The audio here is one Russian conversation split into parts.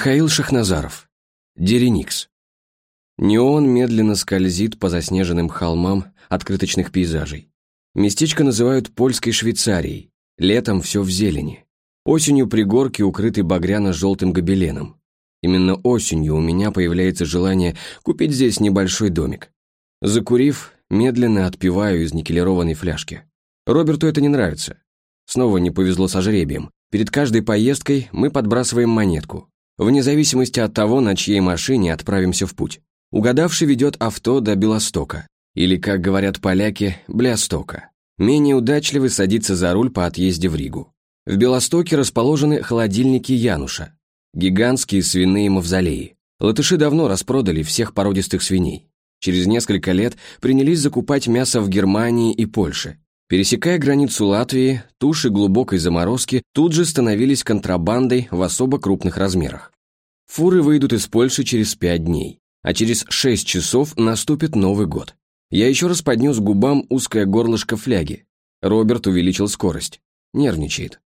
Михаил Шахназаров. Дереникс. Неон медленно скользит по заснеженным холмам открыточных пейзажей. Местечко называют польской Швейцарией. Летом все в зелени. Осенью пригорки укрыты багряно-желтым гобеленом. Именно осенью у меня появляется желание купить здесь небольшой домик. Закурив, медленно отпиваю из никелированной фляжки. Роберту это не нравится. Снова не повезло со жребием. Перед каждой поездкой мы подбрасываем монетку вне зависимости от того, на чьей машине отправимся в путь. Угадавший ведет авто до Белостока, или, как говорят поляки, Блястока. Менее удачливый садится за руль по отъезде в Ригу. В Белостоке расположены холодильники Януша, гигантские свиные мавзолеи. Латыши давно распродали всех породистых свиней. Через несколько лет принялись закупать мясо в Германии и Польше. Пересекая границу Латвии, туши глубокой заморозки тут же становились контрабандой в особо крупных размерах. Фуры выйдут из Польши через пять дней, а через шесть часов наступит Новый год. Я еще раз поднес губам узкое горлышко фляги. Роберт увеличил скорость. Нервничает.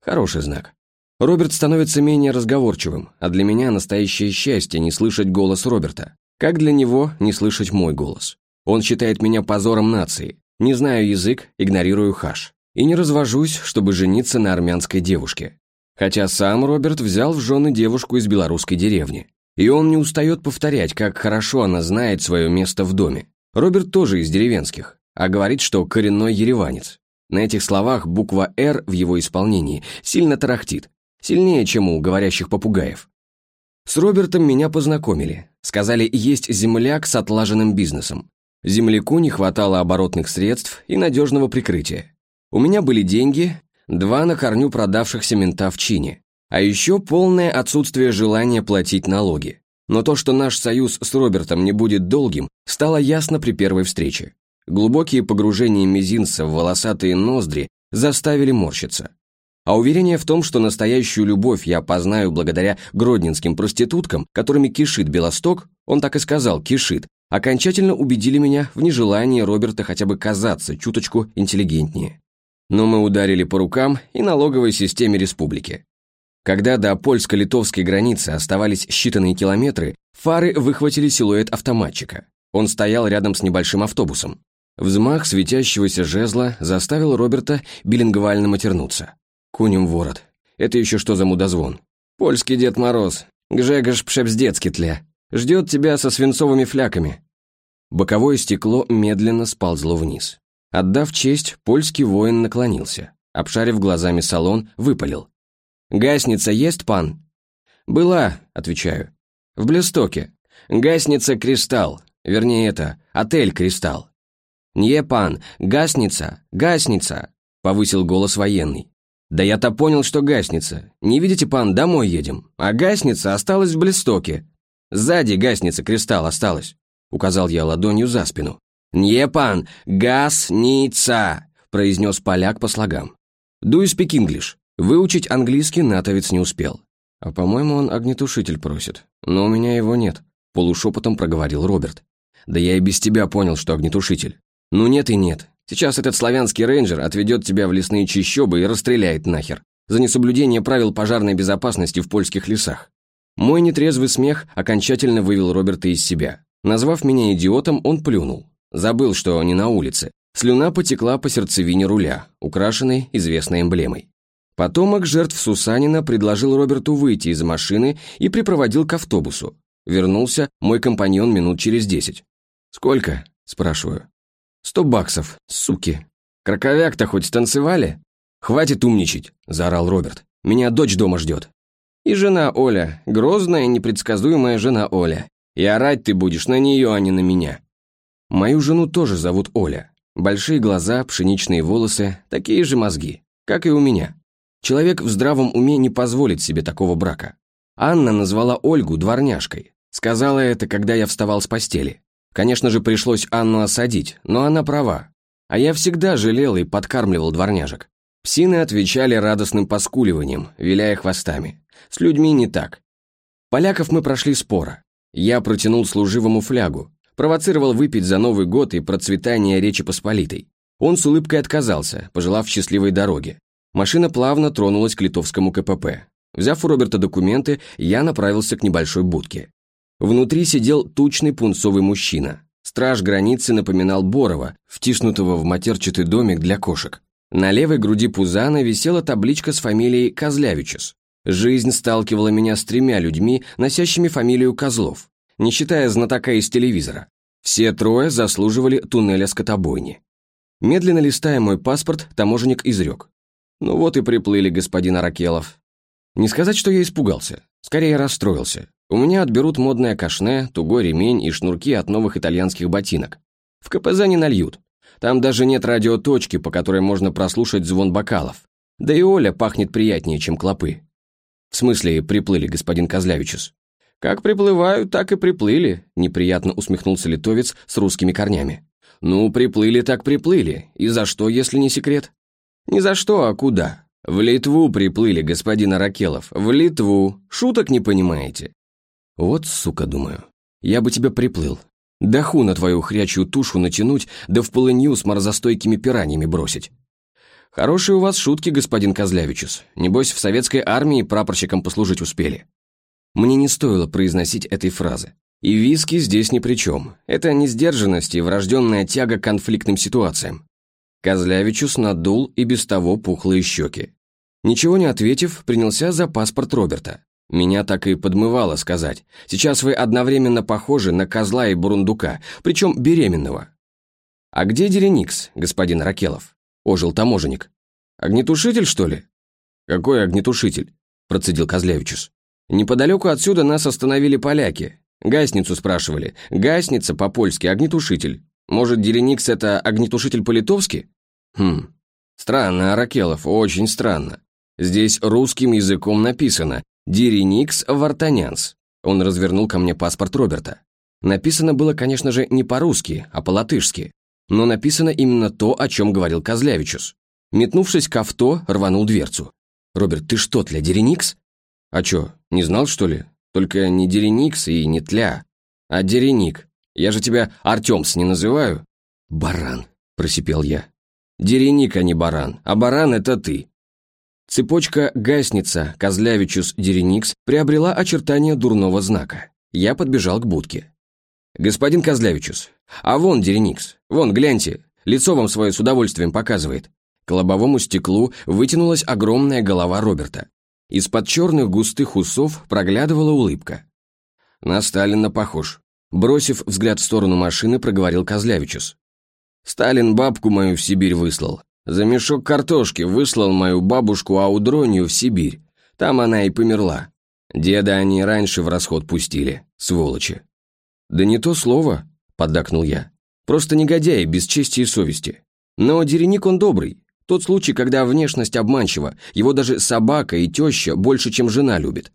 Хороший знак. Роберт становится менее разговорчивым, а для меня настоящее счастье не слышать голос Роберта. Как для него не слышать мой голос. Он считает меня позором нации, не знаю язык, игнорирую хаш. И не развожусь, чтобы жениться на армянской девушке. Хотя сам Роберт взял в жены девушку из белорусской деревни. И он не устает повторять, как хорошо она знает свое место в доме. Роберт тоже из деревенских, а говорит, что коренной ереванец. На этих словах буква «Р» в его исполнении сильно тарахтит, сильнее, чем у говорящих попугаев. С Робертом меня познакомили. Сказали, есть земляк с отлаженным бизнесом. Земляку не хватало оборотных средств и надежного прикрытия. У меня были деньги, два на корню продавшихся мента в чине, а еще полное отсутствие желания платить налоги. Но то, что наш союз с Робертом не будет долгим, стало ясно при первой встрече. Глубокие погружения мизинца в волосатые ноздри заставили морщиться. А уверение в том, что настоящую любовь я познаю благодаря гродненским проституткам, которыми кишит Белосток, он так и сказал, кишит, окончательно убедили меня в нежелании Роберта хотя бы казаться чуточку интеллигентнее. Но мы ударили по рукам и налоговой системе республики. Когда до польско-литовской границы оставались считанные километры, фары выхватили силуэт автоматчика. Он стоял рядом с небольшим автобусом. Взмах светящегося жезла заставил Роберта билингвально матернуться. Кунем ворот. Это еще что за мудозвон? Польский Дед Мороз. Гжегош Пшепсдецкитля. Ждет тебя со свинцовыми фляками». Боковое стекло медленно сползло вниз. Отдав честь, польский воин наклонился. Обшарив глазами салон, выпалил. «Гасница есть, пан?» «Была», — отвечаю. «В Блестоке. Гасница Кристалл. Вернее, это, отель Кристалл». «Не, пан, гасница, гасница», — повысил голос военный. «Да я-то понял, что гасница. Не видите, пан, домой едем. А гасница осталась в Блестоке. Сзади гасница кристалл осталась», — указал я ладонью за спину. «Не, пан, гасница», — произнес поляк по слогам. «Do you speak English?» Выучить английский натовец не успел. «А по-моему, он огнетушитель просит. Но у меня его нет», — полушепотом проговорил Роберт. «Да я и без тебя понял, что огнетушитель». «Ну нет и нет. Сейчас этот славянский рейнджер отведет тебя в лесные чащобы и расстреляет нахер за несоблюдение правил пожарной безопасности в польских лесах. Мой нетрезвый смех окончательно вывел Роберта из себя. Назвав меня идиотом, он плюнул. Забыл, что не на улице. Слюна потекла по сердцевине руля, украшенной известной эмблемой. Потомок жертв Сусанина предложил Роберту выйти из машины и припроводил к автобусу. Вернулся мой компаньон минут через десять. «Сколько?» – спрашиваю. «Сто баксов, суки». «Краковяк-то хоть станцевали?» «Хватит умничать», – заорал Роберт. «Меня дочь дома ждет». И жена Оля, грозная, непредсказуемая жена Оля. И орать ты будешь на нее, а не на меня. Мою жену тоже зовут Оля. Большие глаза, пшеничные волосы, такие же мозги, как и у меня. Человек в здравом уме не позволит себе такого брака. Анна назвала Ольгу дворняжкой. Сказала это, когда я вставал с постели. Конечно же, пришлось Анну осадить, но она права. А я всегда жалел и подкармливал дворняжек. Псины отвечали радостным поскуливанием, виляя хвостами. С людьми не так. Поляков мы прошли спора. Я протянул служивому флягу, провоцировал выпить за Новый год и процветание Речи Посполитой. Он с улыбкой отказался, пожелав счастливой дороги. Машина плавно тронулась к литовскому КПП. Взяв у Роберта документы, я направился к небольшой будке. Внутри сидел тучный пунцовый мужчина. Страж границы напоминал Борова, втиснутого в матерчатый домик для кошек. На левой груди Пузана висела табличка с фамилией Козлявичус. Жизнь сталкивала меня с тремя людьми, носящими фамилию Козлов, не считая знатока из телевизора. Все трое заслуживали туннеля скотобойни. Медленно листая мой паспорт, таможенник изрек. «Ну вот и приплыли, господин Аракелов». Не сказать, что я испугался, скорее расстроился. У меня отберут модное кашне, тугой ремень и шнурки от новых итальянских ботинок. В КПЗ не нальют. Там даже нет радиоточки, по которой можно прослушать звон бокалов. Да и Оля пахнет приятнее, чем клопы. В смысле, приплыли, господин Козлявичус? Как приплывают, так и приплыли, неприятно усмехнулся литовец с русскими корнями. Ну, приплыли так приплыли. И за что, если не секрет? Не за что, а куда? В Литву приплыли, господин Аракелов. В Литву. Шуток не понимаете. Вот, сука, думаю. Я бы тебя приплыл. Даху на твою хрячую тушу натянуть, да в полынью с морозостойкими пираньями бросить. Хорошие у вас шутки, господин Козлявичус. Небось, в советской армии прапорщиком послужить успели. Мне не стоило произносить этой фразы. И виски здесь ни при чем. Это несдержанность и врожденная тяга к конфликтным ситуациям. Козлявичус надул и без того пухлые щеки. Ничего не ответив, принялся за паспорт Роберта. Меня так и подмывало сказать. Сейчас вы одновременно похожи на козла и бурундука, причем беременного. «А где Дереникс, господин Ракелов?» – ожил таможенник. «Огнетушитель, что ли?» «Какой огнетушитель?» – процедил Козлевичус. «Неподалеку отсюда нас остановили поляки. Гасницу спрашивали. Гасница по-польски, огнетушитель. Может, Дереникс – это огнетушитель по-литовски?» «Хм, странно, Аракелов, очень странно. Здесь русским языком написано «Диреникс Вартанянс». Он развернул ко мне паспорт Роберта. Написано было, конечно же, не по-русски, а по-латышски. Но написано именно то, о чем говорил Козлявичус. Метнувшись к авто, рванул дверцу. «Роберт, ты что, тля Дереникс?» «А чё, не знал, что ли? Только не Дереникс и не тля, а Дереник. Я же тебя Артемс не называю». «Баран», – просипел я. «Дереник, а не баран, а баран – это ты. Цепочка «Гасница» Козлявичус Дереникс приобрела очертания дурного знака. Я подбежал к будке. «Господин Козлявичус, а вон Дереникс, вон, гляньте, лицо вам свое с удовольствием показывает». К лобовому стеклу вытянулась огромная голова Роберта. Из-под черных густых усов проглядывала улыбка. «На Сталина похож», — бросив взгляд в сторону машины, проговорил Козлявичус. «Сталин бабку мою в Сибирь выслал, за мешок картошки выслал мою бабушку Аудронию в Сибирь. Там она и померла. Деда они раньше в расход пустили, сволочи. «Да не то слово», — поддакнул я. «Просто негодяи, без чести и совести. Но Дереник он добрый. Тот случай, когда внешность обманчива, его даже собака и теща больше, чем жена любит».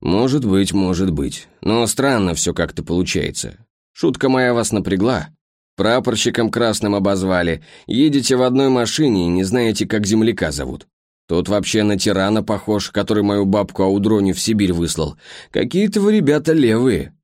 «Может быть, может быть. Но странно все как-то получается. Шутка моя вас напрягла. Прапорщиком красным обозвали. Едете в одной машине и не знаете, как земляка зовут. Тот вообще на тирана похож, который мою бабку Аудроню в Сибирь выслал. Какие-то вы ребята левые.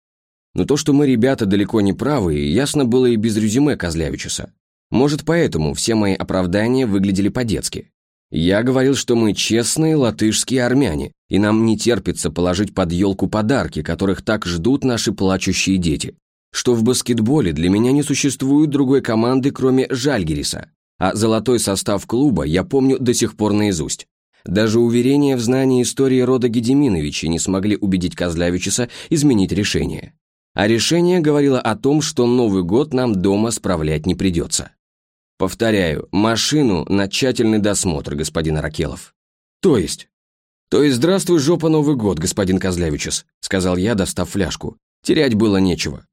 Но то, что мы ребята далеко не правые, ясно было и без резюме Козлявичуса. Может, поэтому все мои оправдания выглядели по-детски. Я говорил, что мы честные латышские армяне, и нам не терпится положить под елку подарки, которых так ждут наши плачущие дети что в баскетболе для меня не существует другой команды, кроме Жальгириса, а золотой состав клуба я помню до сих пор наизусть. Даже уверения в знании истории рода Гедеминовича не смогли убедить Козлявичеса изменить решение. А решение говорило о том, что Новый год нам дома справлять не придется. Повторяю, машину на тщательный досмотр, господин Аракелов. То есть? То есть здравствуй, жопа, Новый год, господин Козлявичес, сказал я, достав фляжку. Терять было нечего.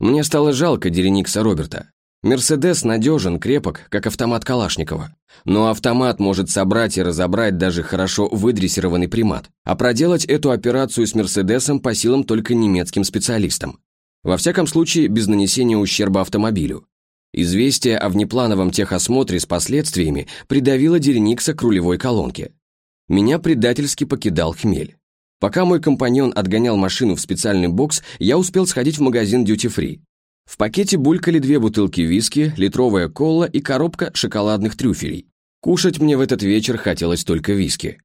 Мне стало жалко Дереникса Роберта. Мерседес надежен, крепок, как автомат Калашникова. Но автомат может собрать и разобрать даже хорошо выдрессированный примат. А проделать эту операцию с Мерседесом по силам только немецким специалистам. Во всяком случае, без нанесения ущерба автомобилю. Известие о внеплановом техосмотре с последствиями придавило Дереникса к рулевой колонке. Меня предательски покидал хмель. Пока мой компаньон отгонял машину в специальный бокс, я успел сходить в магазин Duty Free. В пакете булькали две бутылки виски, литровая кола и коробка шоколадных трюфелей. Кушать мне в этот вечер хотелось только виски.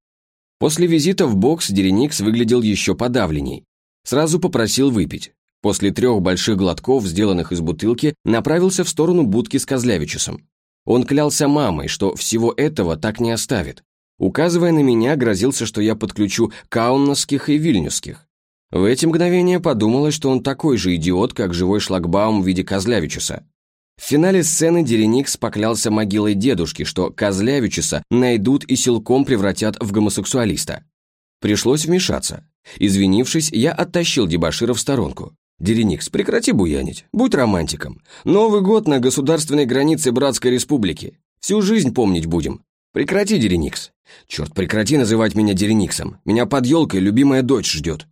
После визита в бокс Дереникс выглядел еще подавленней. Сразу попросил выпить. После трех больших глотков, сделанных из бутылки, направился в сторону будки с Козлявичусом. Он клялся мамой, что всего этого так не оставит. Указывая на меня, грозился, что я подключу каунасских и вильнюсских. В эти мгновения подумалось, что он такой же идиот, как живой шлагбаум в виде Козлявичуса. В финале сцены Дереникс поклялся могилой дедушки, что Козлявичуса найдут и силком превратят в гомосексуалиста. Пришлось вмешаться. Извинившись, я оттащил дебошира в сторонку. «Дереникс, прекрати буянить, будь романтиком. Новый год на государственной границе Братской Республики. Всю жизнь помнить будем. Прекрати, Дереникс. Черт, прекрати называть меня Дерениксом. Меня под елкой любимая дочь ждет».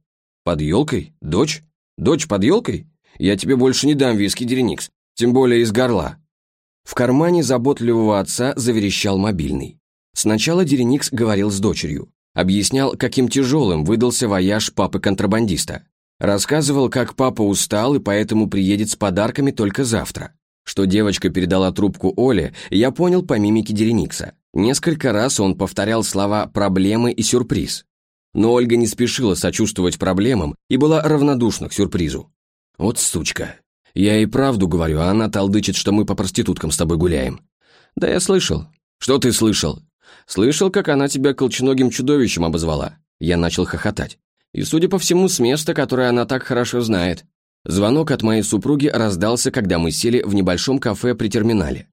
«Под елкой? Дочь? Дочь под елкой? Я тебе больше не дам виски, Дереникс тем более из горла. В кармане заботливого отца заверещал мобильный. Сначала Дереникс говорил с дочерью, объяснял, каким тяжелым выдался вояж папы-контрабандиста. Рассказывал, как папа устал и поэтому приедет с подарками только завтра. Что девочка передала трубку Оле, я понял по мимике Дереникса. Несколько раз он повторял слова «проблемы» и «сюрприз». Но Ольга не спешила сочувствовать проблемам и была равнодушна к сюрпризу. «Вот сучка», я и правду говорю, а она толдычит, что мы по проституткам с тобой гуляем. Да я слышал. Что ты слышал? Слышал, как она тебя колченогим чудовищем обозвала. Я начал хохотать. И, судя по всему, с места, которое она так хорошо знает. Звонок от моей супруги раздался, когда мы сели в небольшом кафе при терминале.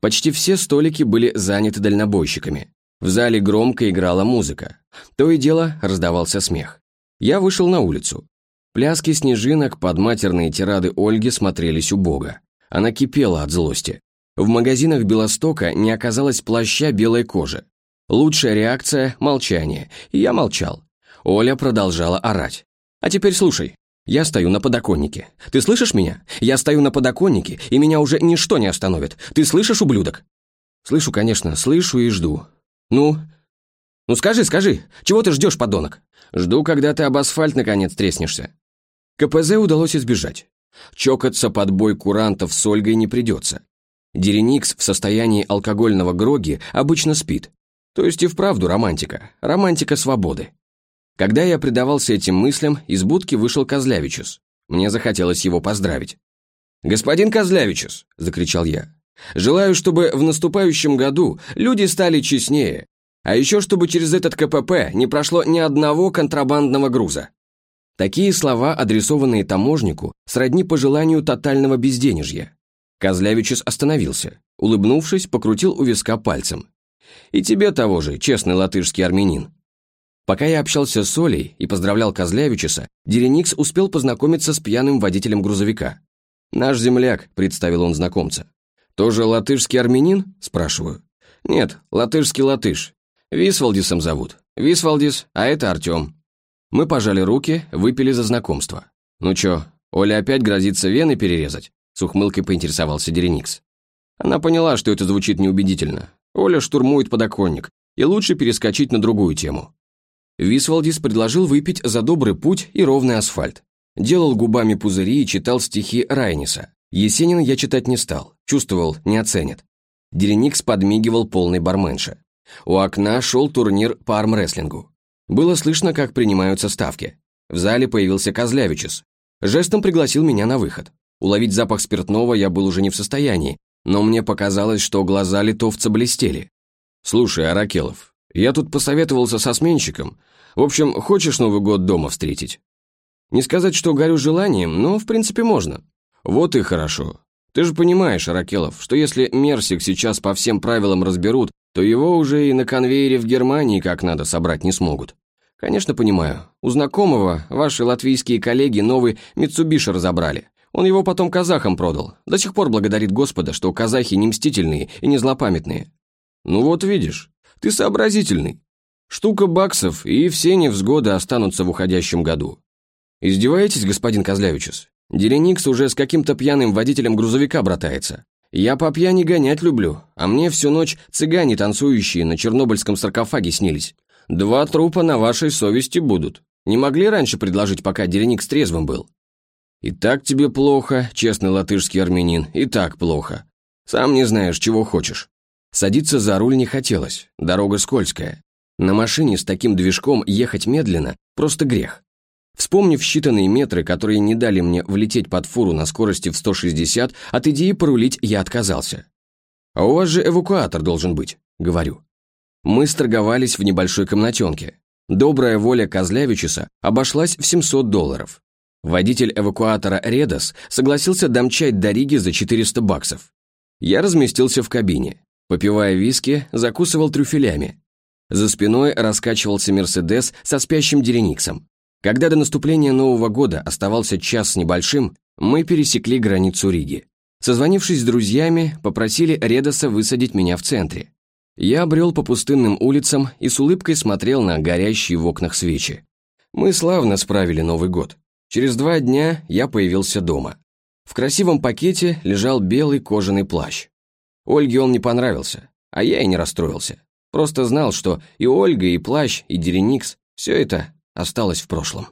Почти все столики были заняты дальнобойщиками. В зале громко играла музыка. То и дело раздавался смех. Я вышел на улицу. Пляски снежинок под матерные тирады Ольги смотрелись убого. Она кипела от злости. В магазинах Белостока не оказалось плаща белой кожи. Лучшая реакция – молчание, и я молчал. Оля продолжала орать. «А теперь слушай, я стою на подоконнике. Ты слышишь меня? Я стою на подоконнике, и меня уже ничто не остановит. Ты слышишь, ублюдок?» «Слышу, конечно, слышу и жду. Ну?» «Ну скажи, скажи, чего ты ждешь, подонок?» «Жду, когда ты об асфальт наконец треснешься. КПЗ удалось избежать. Чокаться под бой курантов с Ольгой не придется. Дереникс в состоянии алкогольного гроги обычно спит. То есть и вправду романтика. Романтика свободы. Когда я предавался этим мыслям, из будки вышел Козлявичус. Мне захотелось его поздравить. «Господин Козлявичус!» – закричал я. «Желаю, чтобы в наступающем году люди стали честнее, а еще чтобы через этот КПП не прошло ни одного контрабандного груза. Такие слова, адресованные таможнику, сродни пожеланию тотального безденежья. Козлявичус остановился, улыбнувшись, покрутил у виска пальцем. «И тебе того же, честный латышский армянин». Пока я общался с Олей и поздравлял Козлявичуса, Дереникс успел познакомиться с пьяным водителем грузовика. «Наш земляк», — представил он знакомца. «Тоже латышский армянин?» — спрашиваю. «Нет, латышский латыш. Висвалдисом зовут. Висвалдис, а это Артем. Мы пожали руки, выпили за знакомство. «Ну чё, Оля опять грозится вены перерезать?» С ухмылкой поинтересовался Дереникс. Она поняла, что это звучит неубедительно. Оля штурмует подоконник, и лучше перескочить на другую тему. Висвалдис предложил выпить за добрый путь и ровный асфальт. Делал губами пузыри и читал стихи Райниса. Есенина я читать не стал, чувствовал, не оценит. Дереникс подмигивал полный барменша. У окна шел турнир по армрестлингу. Было слышно, как принимаются ставки. В зале появился Козлявичус. Жестом пригласил меня на выход. Уловить запах спиртного я был уже не в состоянии, но мне показалось, что глаза литовца блестели. «Слушай, Аракелов, я тут посоветовался со сменщиком. В общем, хочешь Новый год дома встретить?» «Не сказать, что горю желанием, но в принципе можно». «Вот и хорошо. Ты же понимаешь, Аракелов, что если Мерсик сейчас по всем правилам разберут, то его уже и на конвейере в Германии как надо собрать не смогут. Конечно, понимаю. У знакомого ваши латвийские коллеги новый Митсубиши разобрали. Он его потом казахам продал. До сих пор благодарит Господа, что казахи не мстительные и не злопамятные. Ну вот видишь, ты сообразительный. Штука баксов, и все невзгоды останутся в уходящем году. Издеваетесь, господин Козлявичус? Дереникс уже с каким-то пьяным водителем грузовика братается. Я по пьяни гонять люблю, а мне всю ночь цыгане танцующие на чернобыльском саркофаге снились. Два трупа на вашей совести будут. Не могли раньше предложить, пока Дереник с трезвым был? И так тебе плохо, честный латышский армянин, и так плохо. Сам не знаешь, чего хочешь. Садиться за руль не хотелось, дорога скользкая. На машине с таким движком ехать медленно – просто грех. Вспомнив считанные метры, которые не дали мне влететь под фуру на скорости в 160, от идеи порулить я отказался. «А у вас же эвакуатор должен быть», — говорю. Мы сторговались в небольшой комнатенке. Добрая воля Козлявичуса обошлась в 700 долларов. Водитель эвакуатора Редос согласился домчать до Риги за 400 баксов. Я разместился в кабине. Попивая виски, закусывал трюфелями. За спиной раскачивался Мерседес со спящим Дерениксом. Когда до наступления Нового года оставался час с небольшим, мы пересекли границу Риги. Созвонившись с друзьями, попросили Редоса высадить меня в центре. Я брел по пустынным улицам и с улыбкой смотрел на горящие в окнах свечи. Мы славно справили Новый год. Через два дня я появился дома. В красивом пакете лежал белый кожаный плащ. Ольге он не понравился, а я и не расстроился. Просто знал, что и Ольга, и плащ, и Дереникс – все это осталось в прошлом.